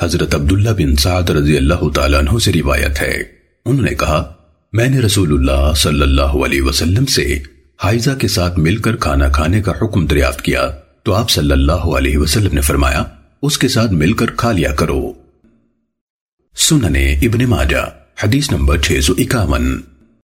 حضرت عبداللہ بن سعد رضی اللہ تعالیٰ عنہ سے روایت ہے۔ انہوں نے کہا، میں نے رسول اللہ صلی اللہ علیہ وسلم سے حائزہ کے ساتھ مل کر کھانا کھانے کا حکم دریافت کیا۔ تو آپ صلی اللہ علیہ وسلم نے فرمایا، اس کے ساتھ مل کر کھا لیا کرو۔ سننے ابن ماجہ، حدیث نمبر 651